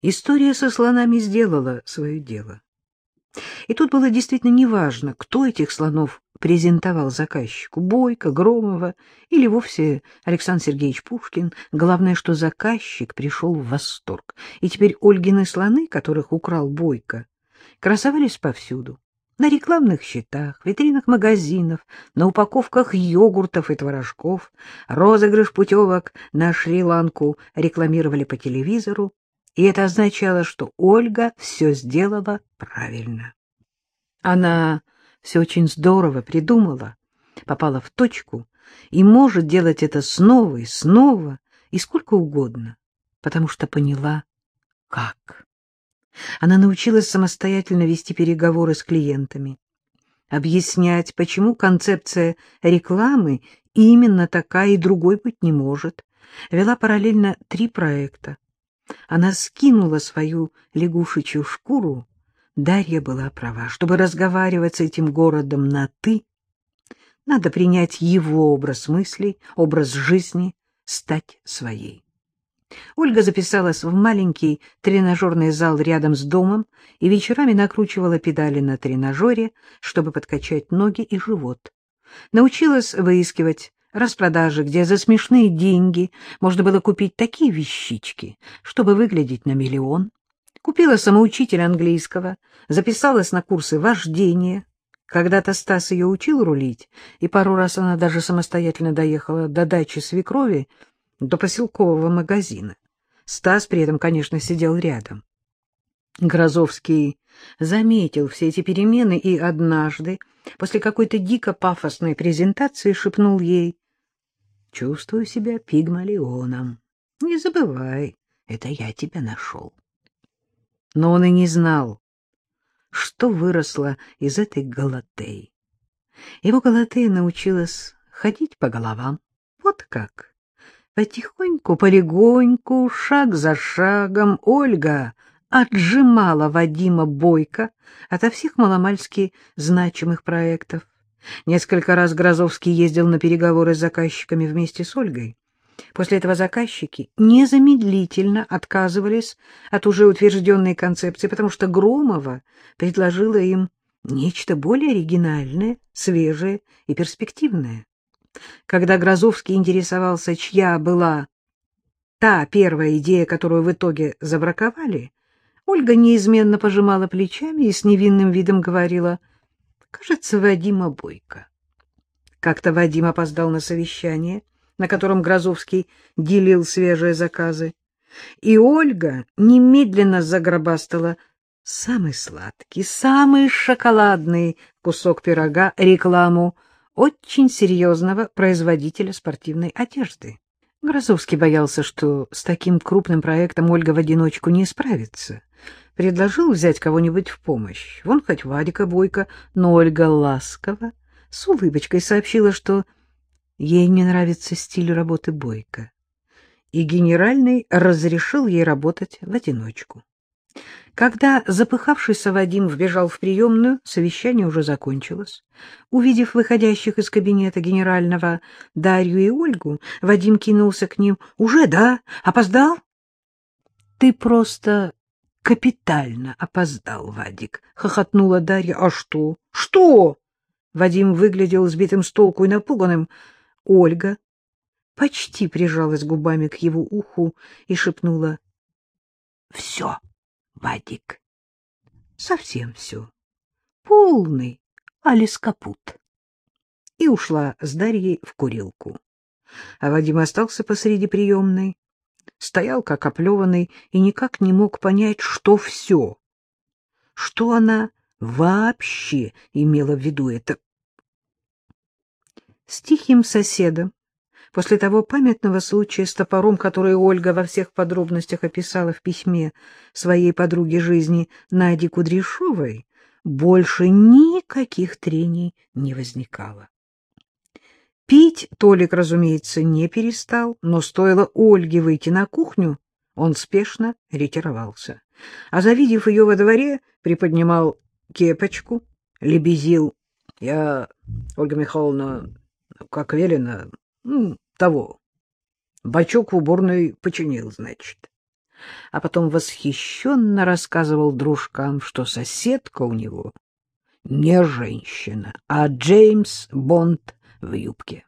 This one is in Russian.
История со слонами сделала свое дело. И тут было действительно неважно, кто этих слонов презентовал заказчику, Бойко, Громова или вовсе Александр Сергеевич Пушкин. Главное, что заказчик пришел в восторг. И теперь Ольгины слоны, которых украл Бойко, красовались повсюду. На рекламных щитах, витринах магазинов, на упаковках йогуртов и творожков, розыгрыш путевок на Шри-Ланку рекламировали по телевизору, и это означало, что Ольга все сделала правильно. Она все очень здорово придумала, попала в точку и может делать это снова и снова и сколько угодно, потому что поняла, как. Она научилась самостоятельно вести переговоры с клиентами, объяснять, почему концепция рекламы именно такая и другой быть не может. Вела параллельно три проекта. Она скинула свою лягушечью шкуру. Дарья была права. Чтобы разговаривать с этим городом на «ты», надо принять его образ мыслей, образ жизни, стать своей. Ольга записалась в маленький тренажерный зал рядом с домом и вечерами накручивала педали на тренажере, чтобы подкачать ноги и живот. Научилась выискивать распродажи, где за смешные деньги можно было купить такие вещички, чтобы выглядеть на миллион. Купила самоучитель английского, записалась на курсы вождения. Когда-то Стас ее учил рулить, и пару раз она даже самостоятельно доехала до дачи свекрови, до поселкового магазина. Стас при этом, конечно, сидел рядом. Грозовский заметил все эти перемены и однажды, после какой-то дико пафосной презентации, шепнул ей «Чувствую себя пигмалионом. Не забывай, это я тебя нашел». Но он и не знал, что выросло из этой Галатеи. Его Галатея научилась ходить по головам. Вот как. Потихоньку, полегоньку, шаг за шагом Ольга отжимала Вадима Бойко ото всех маломальски значимых проектов. Несколько раз Грозовский ездил на переговоры с заказчиками вместе с Ольгой. После этого заказчики незамедлительно отказывались от уже утвержденной концепции, потому что Громова предложила им нечто более оригинальное, свежее и перспективное. Когда Грозовский интересовался, чья была та первая идея, которую в итоге забраковали, Ольга неизменно пожимала плечами и с невинным видом говорила, «Кажется, Вадима Бойко». Как-то Вадим опоздал на совещание, на котором Грозовский делил свежие заказы, и Ольга немедленно загробастала самый сладкий, самый шоколадный кусок пирога, рекламу очень серьезного производителя спортивной одежды. Грозовский боялся, что с таким крупным проектом Ольга в одиночку не справится. Предложил взять кого-нибудь в помощь. Вон хоть Вадика Бойко, но Ольга ласково, с улыбочкой сообщила, что ей не нравится стиль работы Бойко. И генеральный разрешил ей работать в одиночку. Когда запыхавшийся Вадим вбежал в приемную, совещание уже закончилось. Увидев выходящих из кабинета генерального Дарью и Ольгу, Вадим кинулся к ним. — Уже, да? Опоздал? — Ты просто капитально опоздал, Вадик, — хохотнула Дарья. — А что? — Что? Вадим выглядел сбитым с толку и напуганным. Ольга почти прижалась губами к его уху и шепнула. — Все. Вадик. Совсем все. Полный Алис Капут. И ушла с Дарьей в курилку. А Вадим остался посреди приемной, стоял как оплеванный и никак не мог понять, что все. Что она вообще имела в виду это? С тихим соседом После того памятного случая с топором, который Ольга во всех подробностях описала в письме своей подруге жизни Наде Кудряшовой, больше никаких трений не возникало. Пить Толик, разумеется, не перестал, но стоило Ольге выйти на кухню, он спешно ретировался. А завидев ее во дворе, приподнимал кепочку, лебезил. — Я, Ольга Михайловна, как велено, ну, того. Бачок в уборной починил, значит. а потом восхищенно рассказывал дружкам, что соседка у него не женщина, а Джеймс Бонд в юбке.